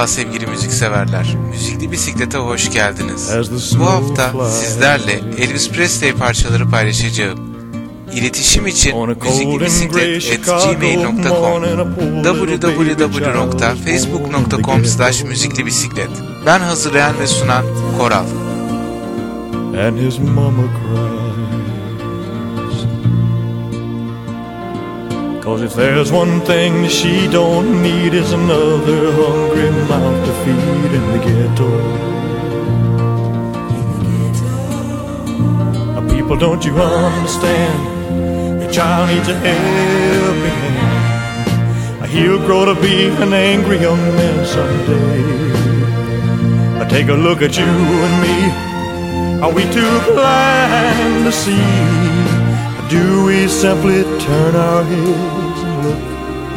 Merhaba sevgili müzikseverler. Müzikli Bisiklet'e hoş geldiniz. Bu hafta sizlerle Elvis Presley parçaları paylaşacağım. İletişim için müziklibisiklet.gmail.com www.facebook.com slash müziklibisiklet Ben hazırlayan ve sunan Koral. And his mama cried. Cause if there's one thing she don't need is another hungry mouth to feed in the ghetto. People, don't you understand? Your child needs a helping hand. He'll grow to be an angry young man someday. Now, take a look at you and me. Are we too blind to see? Do we simply turn our heads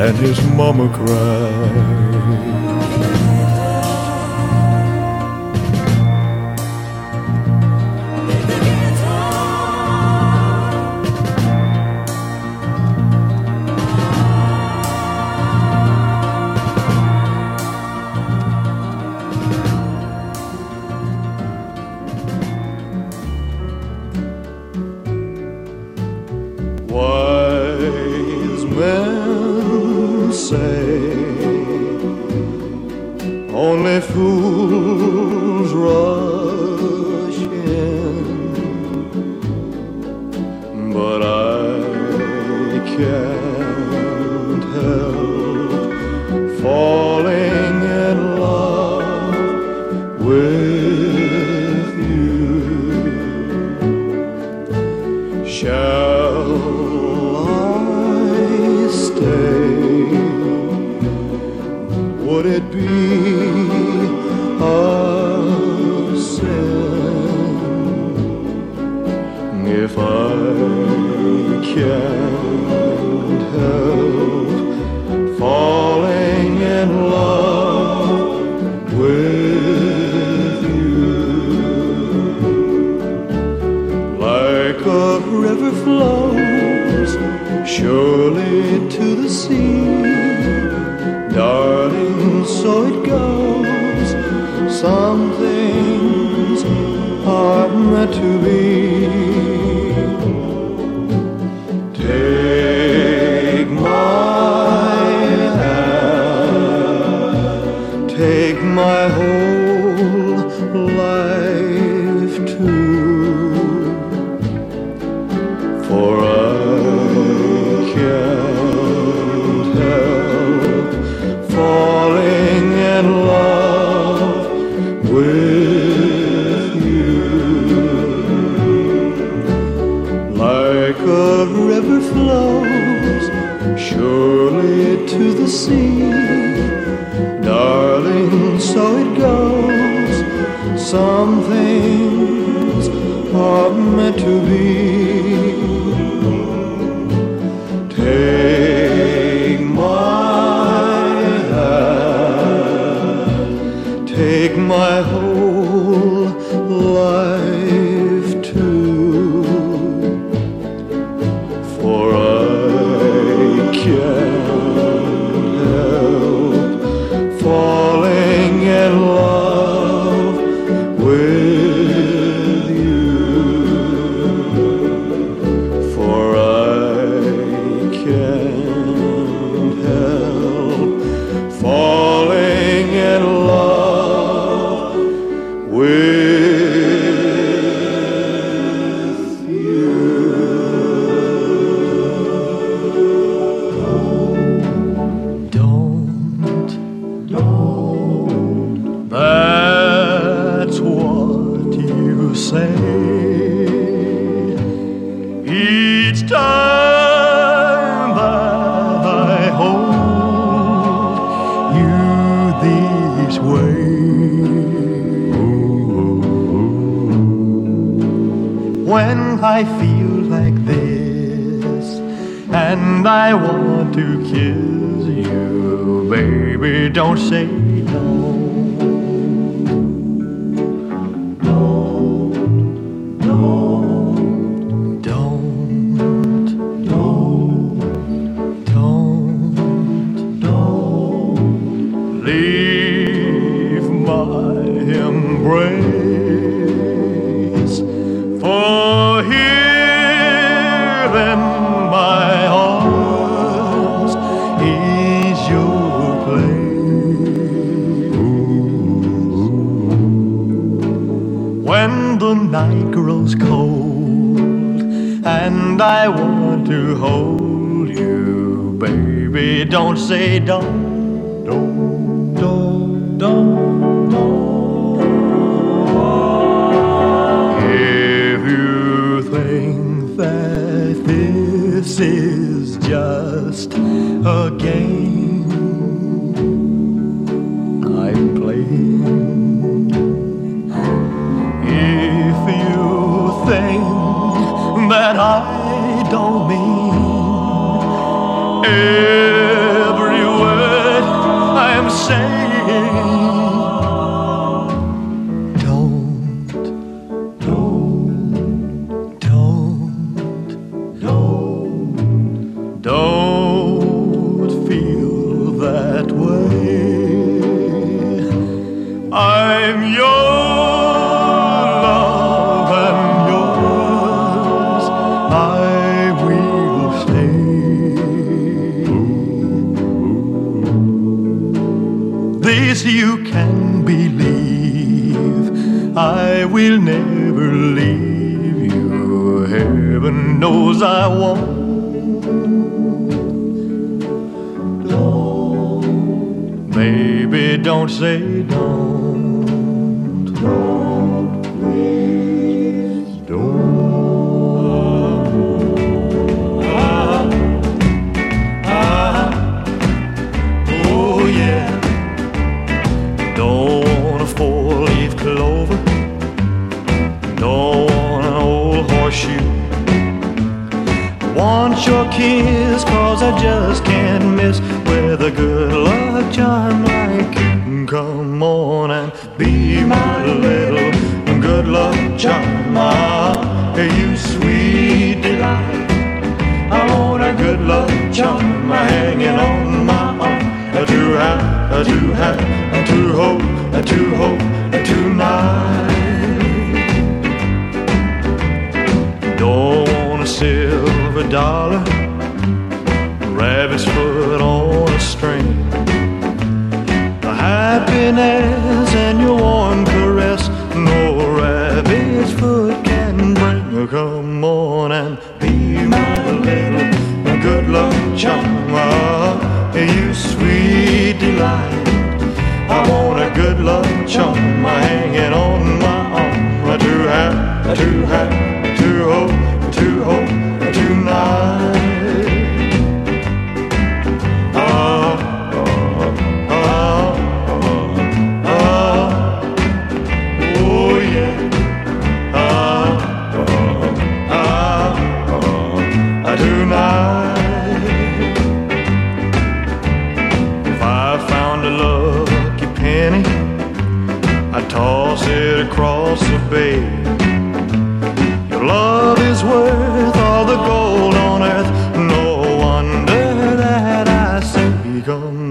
And his mama cried. Only fools rush in, but I can't help falling. surely to the sea. Darling, so it goes. Some things are meant to be. Take my hand, take my. night grows cold and I want to hold you, baby, don't say don't, don't, don't, don't, don't. If you think that this is just a game. every word I am saying.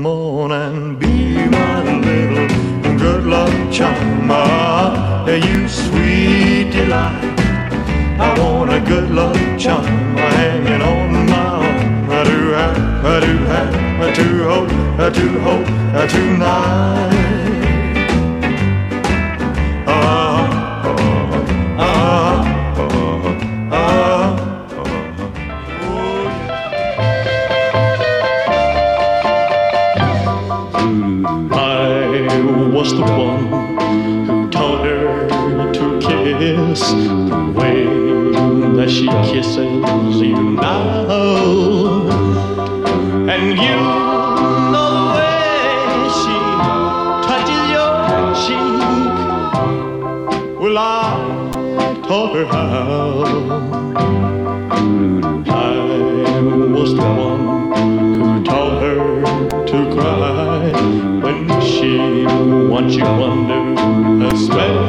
On and be my little good luck charm. Ah, you sweet delight. I want a good luck charm hanging on my arm. I do have, I do have, I do hope, I do hope, I tonight. Ah, that she kisses you now. And you know the way she touches your cheek. Well, I taught her how. I was the one who taught her to cry when she wants you a spell.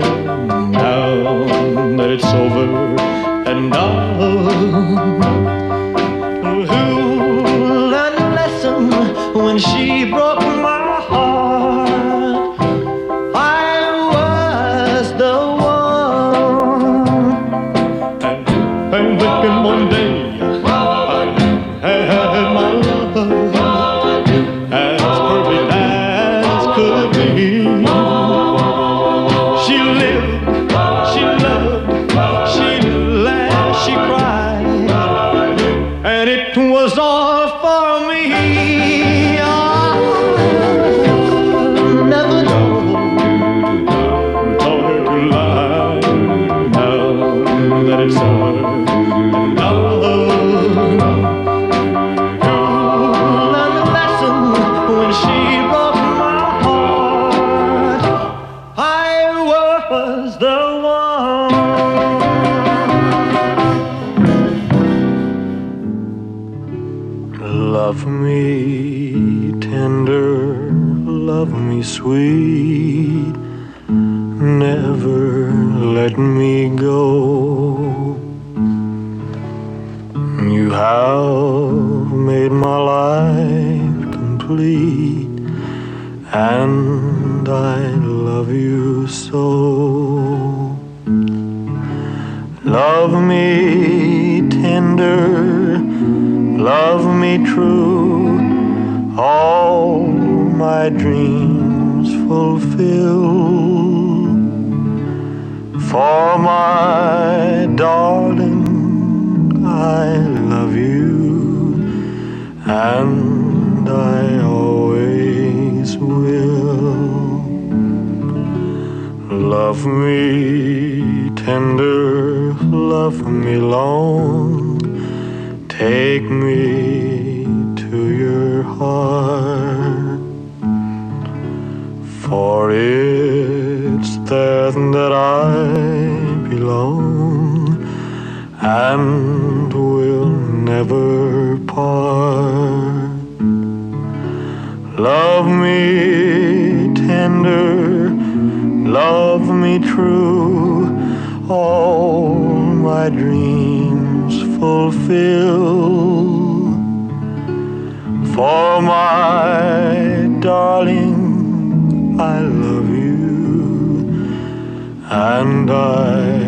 Now that it's over and done. Darling, I love you, and I always will. Love me tender, love me long, take me to your heart. For it's there that I belong and we'll never part. Love me tender, love me true, all my dreams fulfill. For my darling, I love you, and I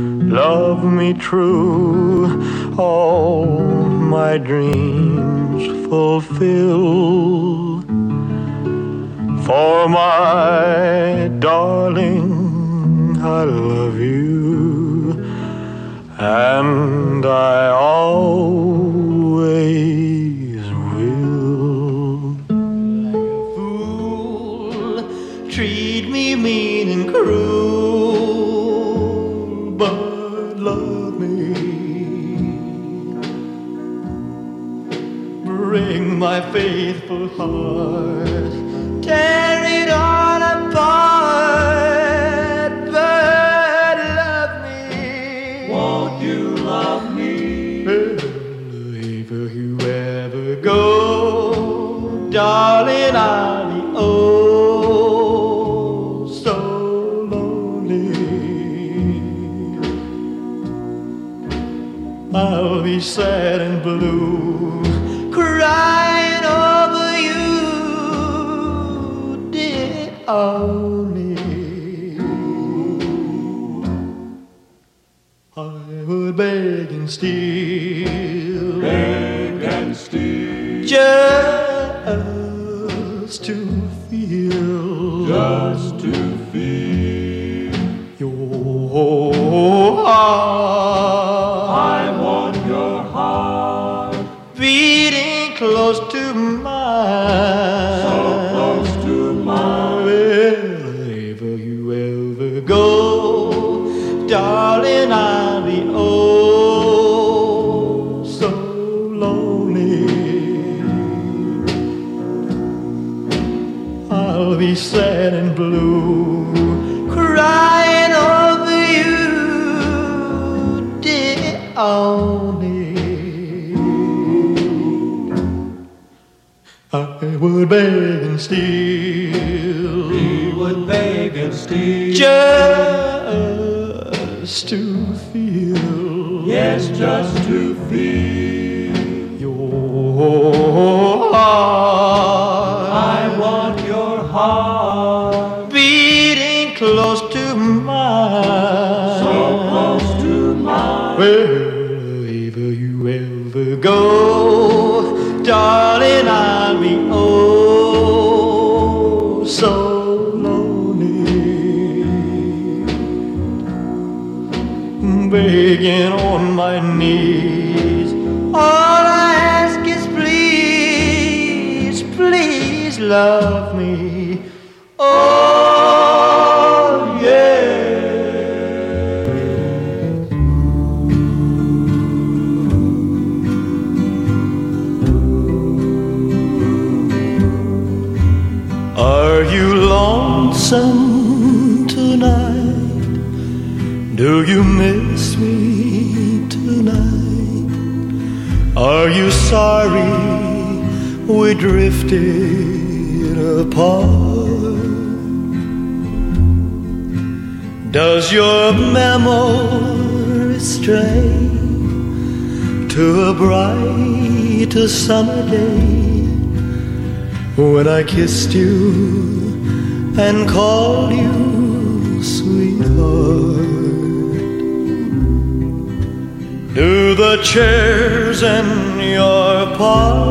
love me true, all my dreams fulfill. For my darling, I love you, and I heart, would beg and steal. He would beg and steal. Just to feel. Yes, just drifted apart? Does your memory stray to a bright summer day? when I kissed you and called you sweetheart. Do the chairs in your parlor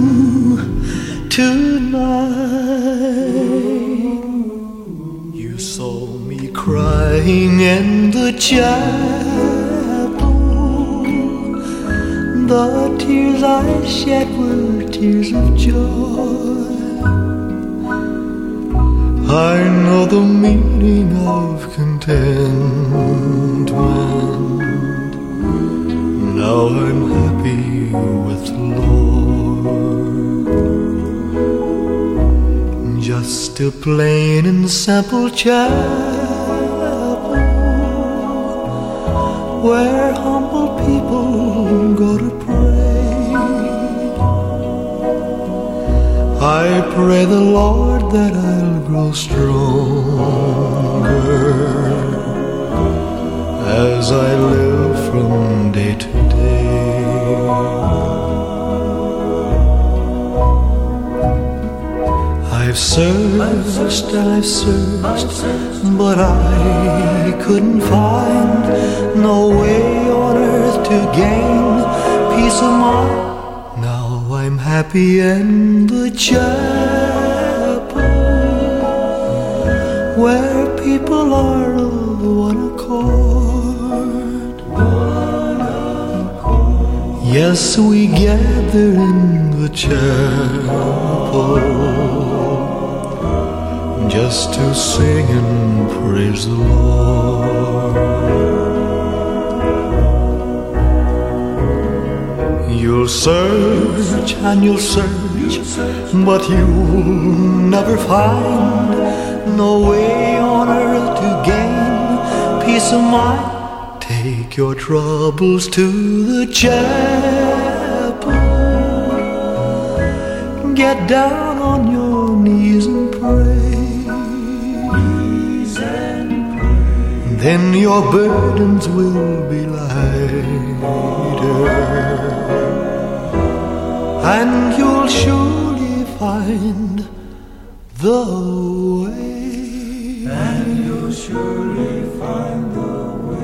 crying in the chapel. The tears I shed were tears of joy. I know the meaning of contentment. Now I'm happy with the Lord. Just a plain and simple chapel where humble people go to pray. I pray the Lord that I'll grow stronger as I live from day to day. I've searched and I've searched, but I couldn't find no way on earth to gain peace of mind. Now I'm happy in the chapel where people are of one accord. Yes, we gather in the chapel just to sing and praise the Lord. You'll search and you'll search, but you'll never find no way on earth to gain peace of mind. Take your troubles to the chapel. Get down on your knees and pray. Then your burdens will be lighter, and you'll surely find the way. And you'll surely find the way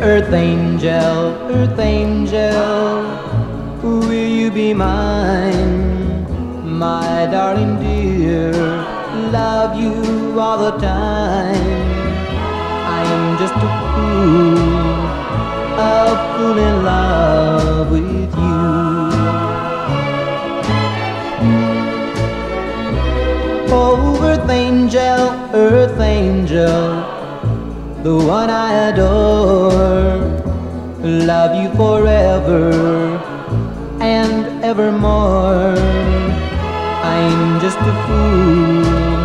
Earth angel, earth angel, will you be mine? My darling dear, love you all the time. I am just a fool, a fool in love with you. Oh, earth angel, earth angel the one I adore. Love you forever and evermore. I'm just a fool,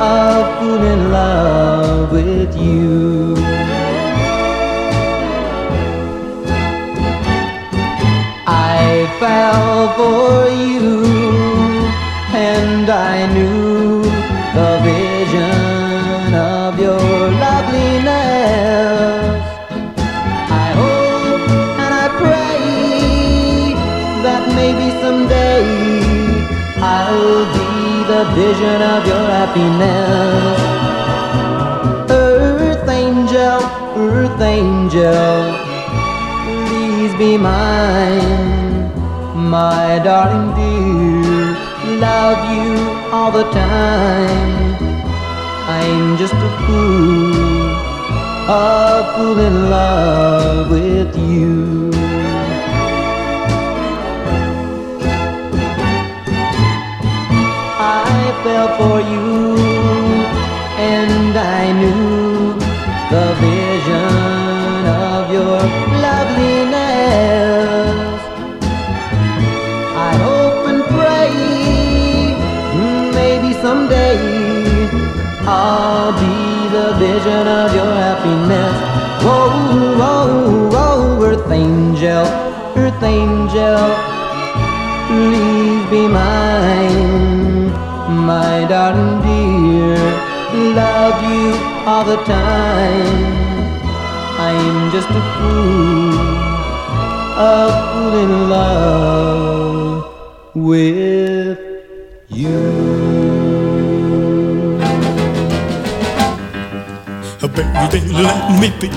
a fool in love with you. I fell for you, and I knew vision of your happiness. Earth angel, earth angel, please be mine, my darling dear. Love you all the time. I'm just a fool, a fool in love with you. Fell for you, and I knew the vision of your loveliness. I hope and pray, mm, maybe someday I'll be the vision of your happiness. Whoa, whoa, whoa, earth angel, earth angel, my darling dear. Love you all the time. I'm just a fool, a fool in love with you. Baby, let me be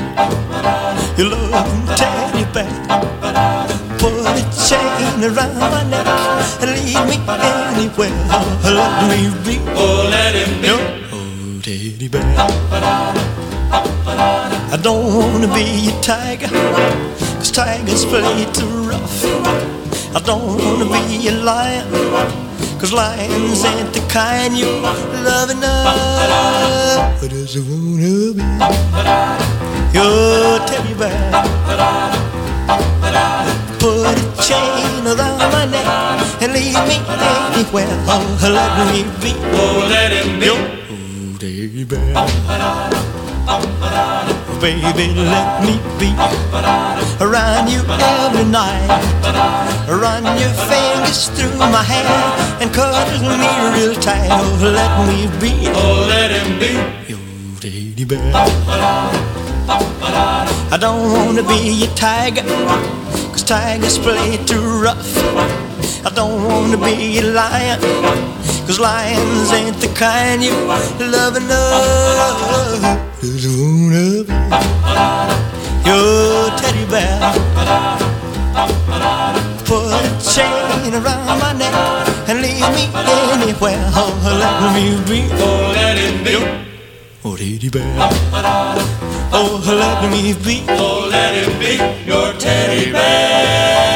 your loving teddy bear. Chain around my neck and lead me anywhere. Let me be. Oh, let him be. Your oh, teddy bear. I don't wanna be a tiger, cause tigers play too rough. I don't wanna be a lion, cause lions ain't the kind you love enough. I just wanna be your teddy bear. Chain around my neck and leave me anywhere. Oh, let me be Oh, let him be. your oh, teddy. Baby, let me be around you every night. Run your fingers through my hair and cuddle me real tight. Oh, let me be Oh, let him be. your teddy bear. I don't wanna be a tiger, cause tigers play too rough. I don't wanna be a lion, cause lions ain't the kind you love enough. Just wanna be your teddy bear. Put a chain around my neck and lead me anywhere. Oh, let me be Oh, let him be. Oh, your teddy bear. Oh, let me be Oh, let him be your teddy bear.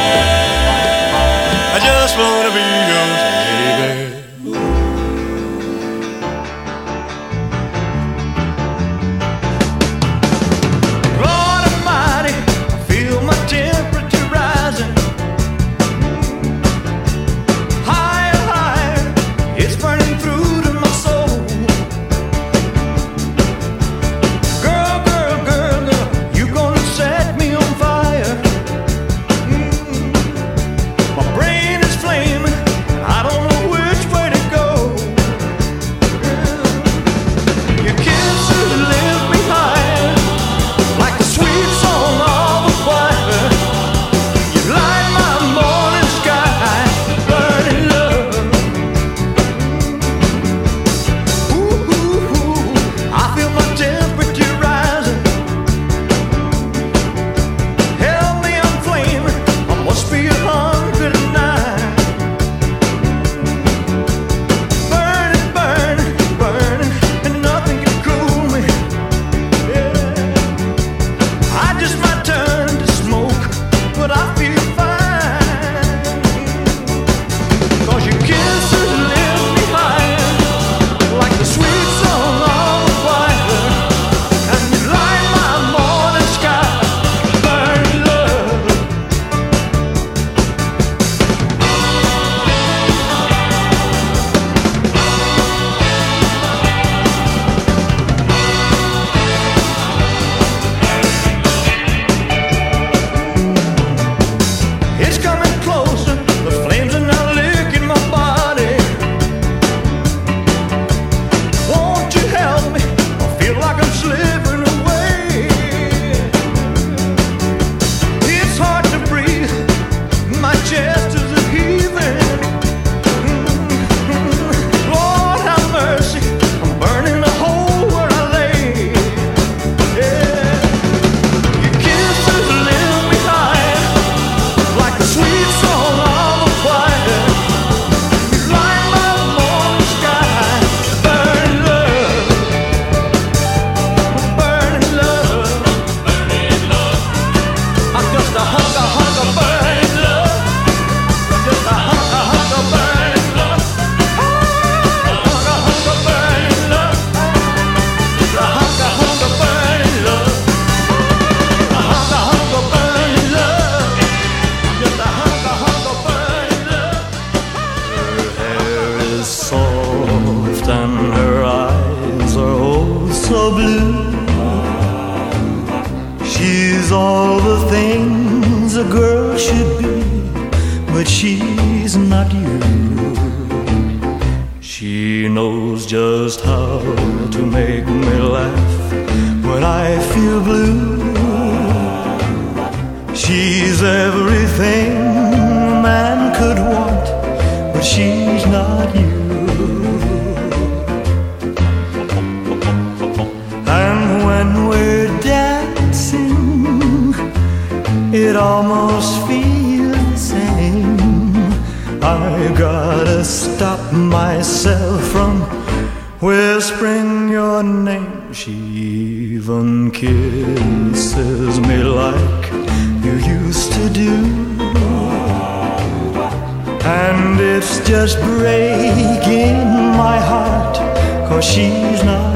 she's not.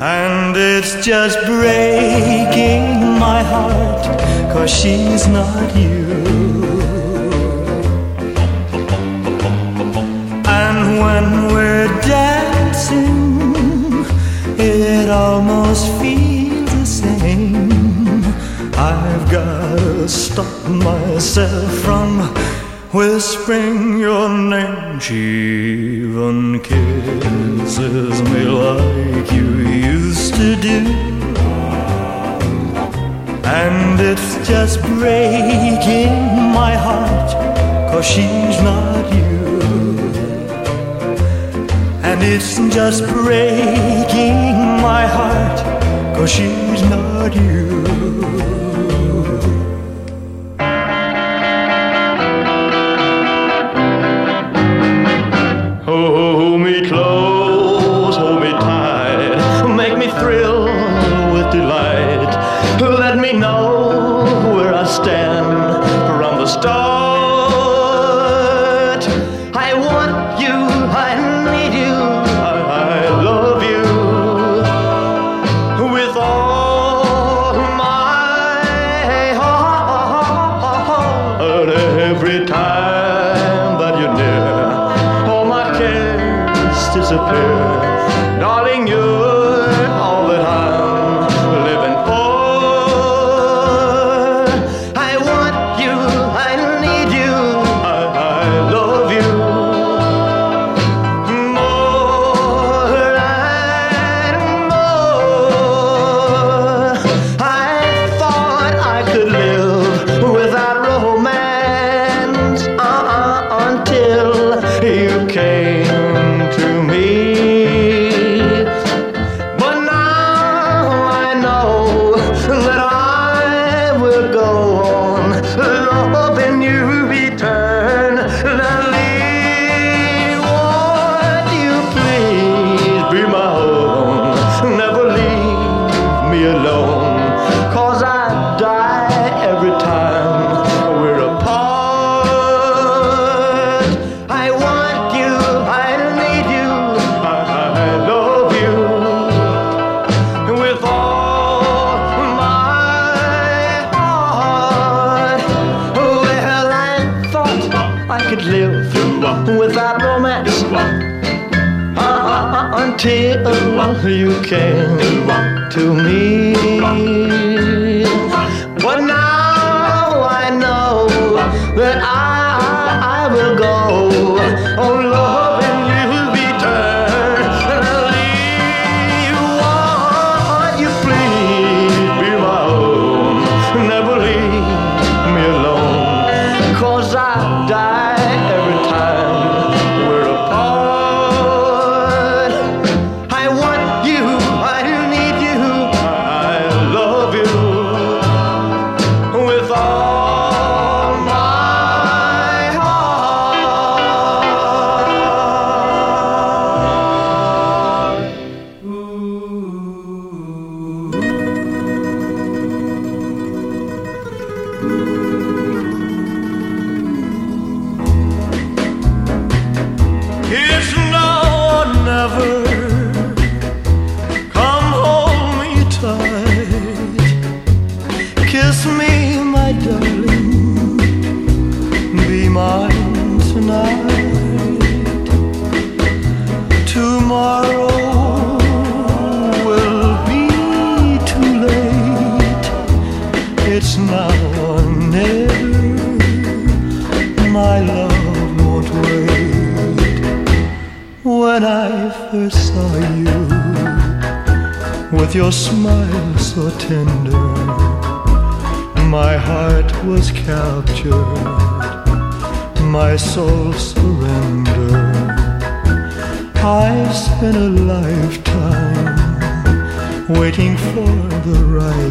And it's just breaking my heart, cause she's not you. stop myself from whispering your name. She even kisses me like you used to do. And it's just breaking my heart, cause she's not you. And it's just breaking my heart, cause she's not you.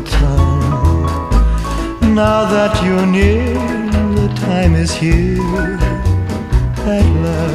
time. Now that you're near, the time is here at last.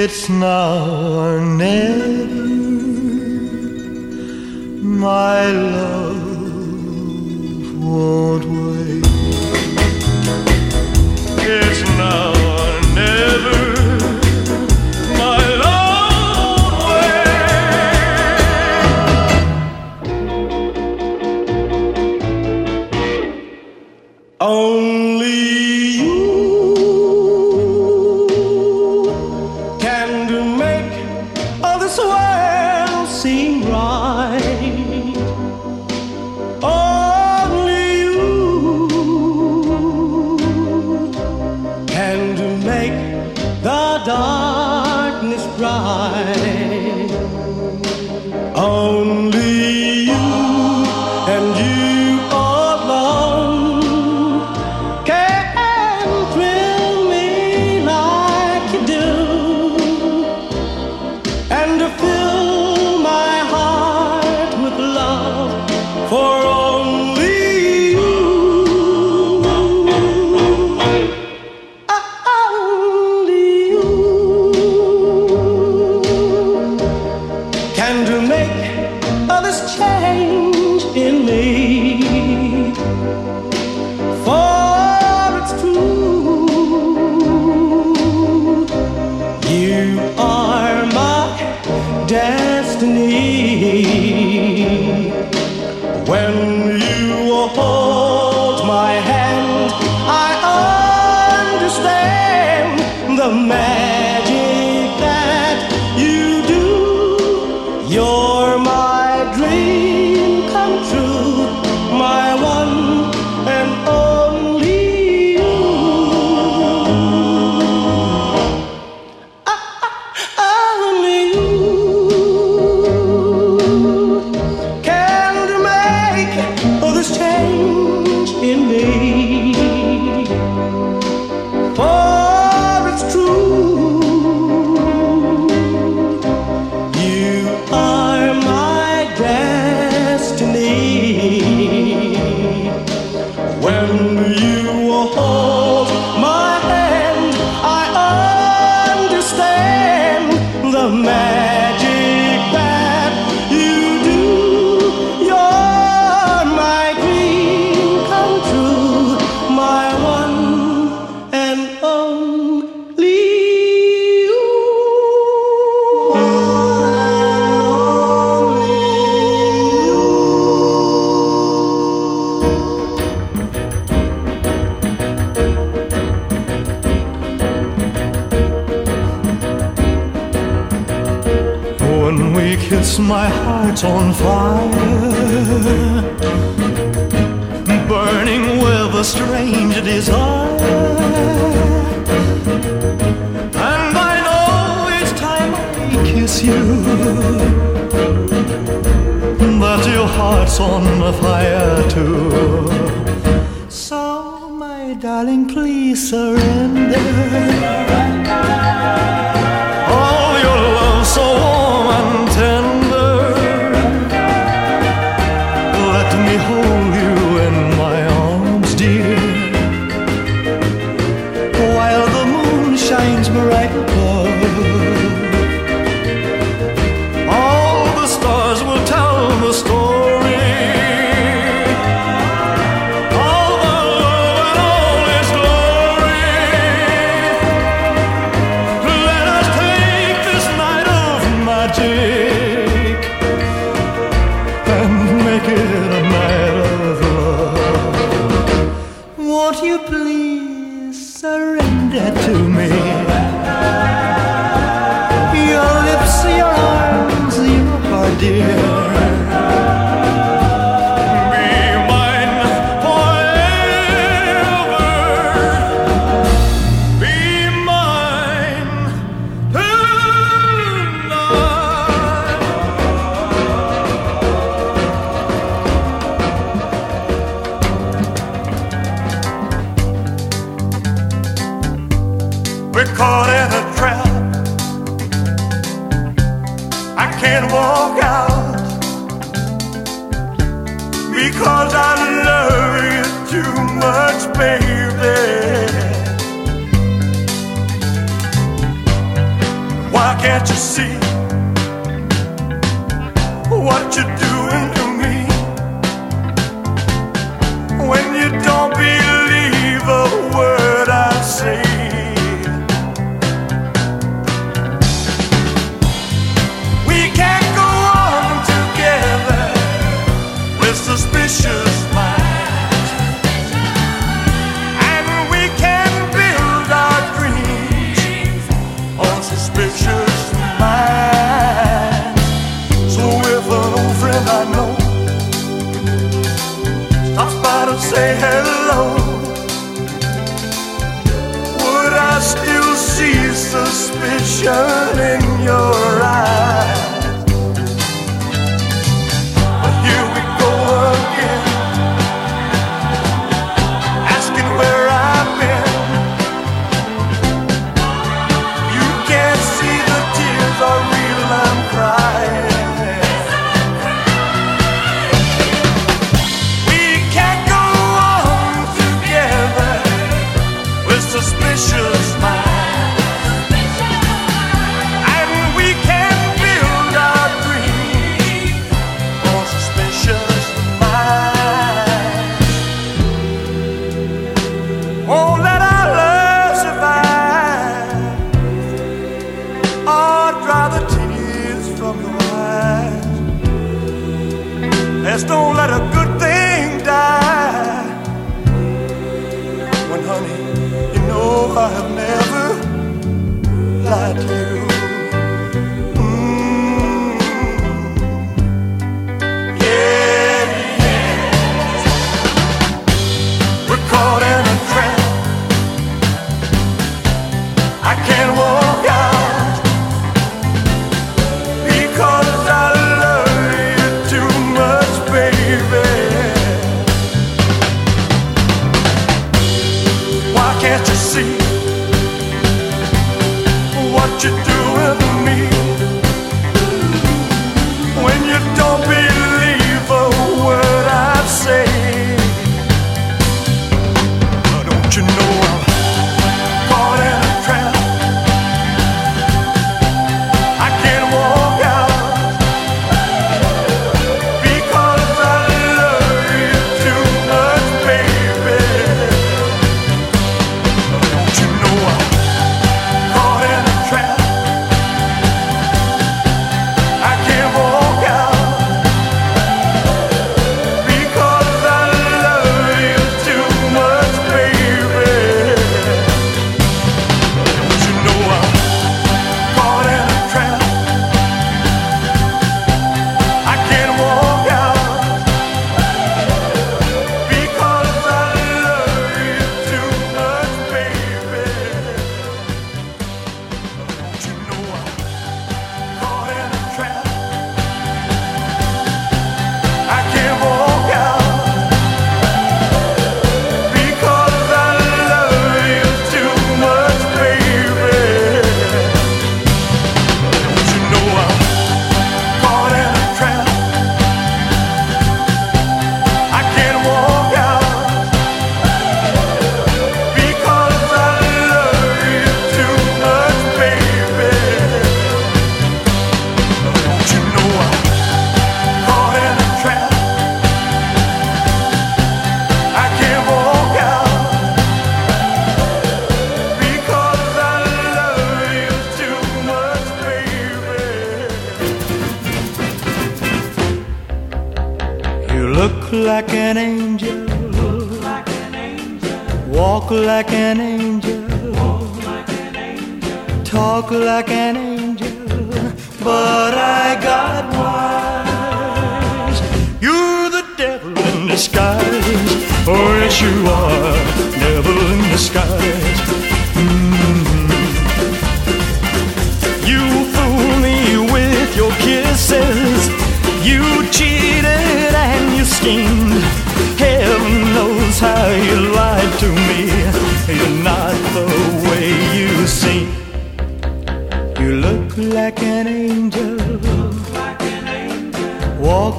It's now or never, my love won't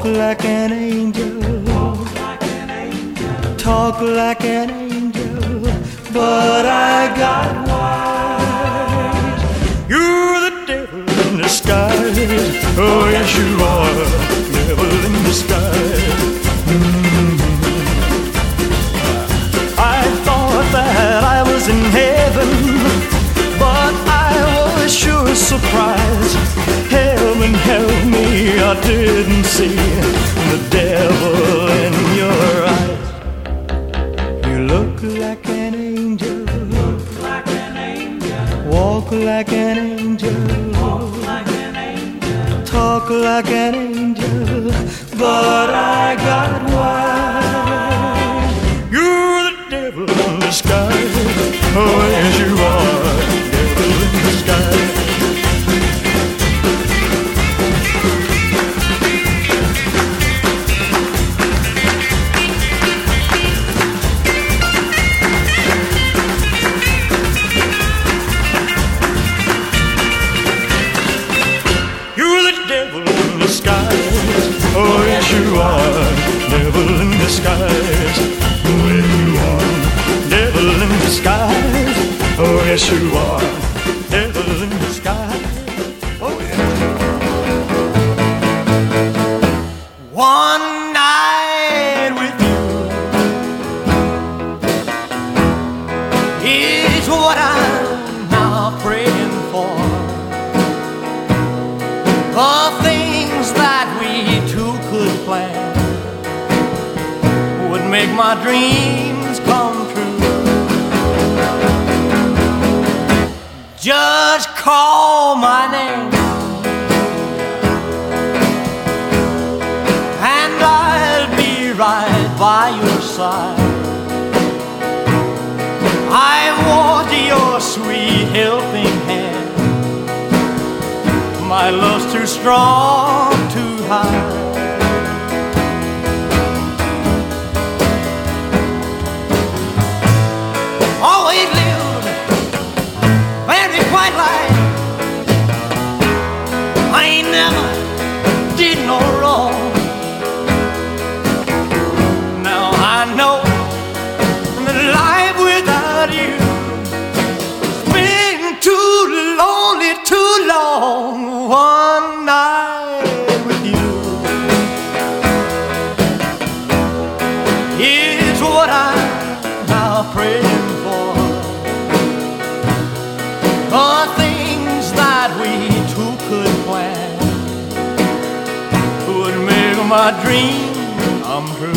Walk like an angel. Talk like an angel. But I got wise. You're the devil in disguise. Oh, yes, you are. Devil in disguise. Mm. I thought that I was in heaven, but I was sure surprised. I didn't see the devil in your eyes. You look like an angel. Walk like an angel. Talk like an angel. But I got disguise. Oh, yes, you are. Devil in disguise. Oh, yes, you are. My dreams come true. Just call my name. And I'll be right by your side. I want your sweet helping hand. My love's too strong my dream come true.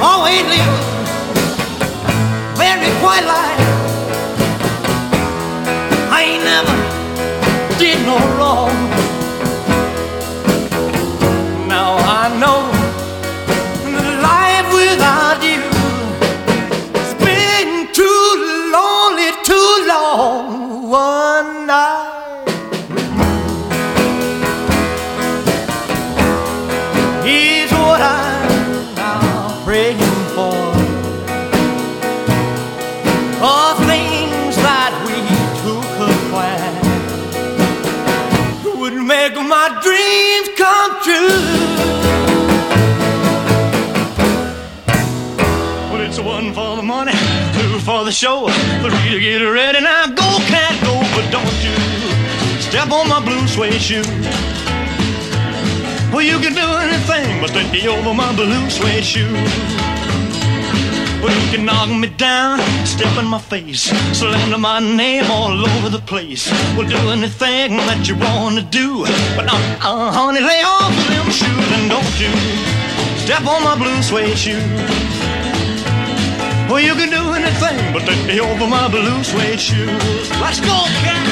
Always live very quiet life. I ain't never did no wrong. Now I know that life without you has been too lonely, too long. One night. What I'm now praying for. The things that we two could would make my dreams come true. It's one for the money, two for the show, three to get ready. Now go, step on my blue suede shoe. Well, you can do anything but take me over my blue suede shoe. Well, you can knock me down, step in my face, slander my name all over the place. We'll do anything that you wanna do. But uh, uh, honey, lay off of them shoes and don't you step on my blue suede shoes. Well, you can do anything but take me over my blue suede shoes. Let's go, cat.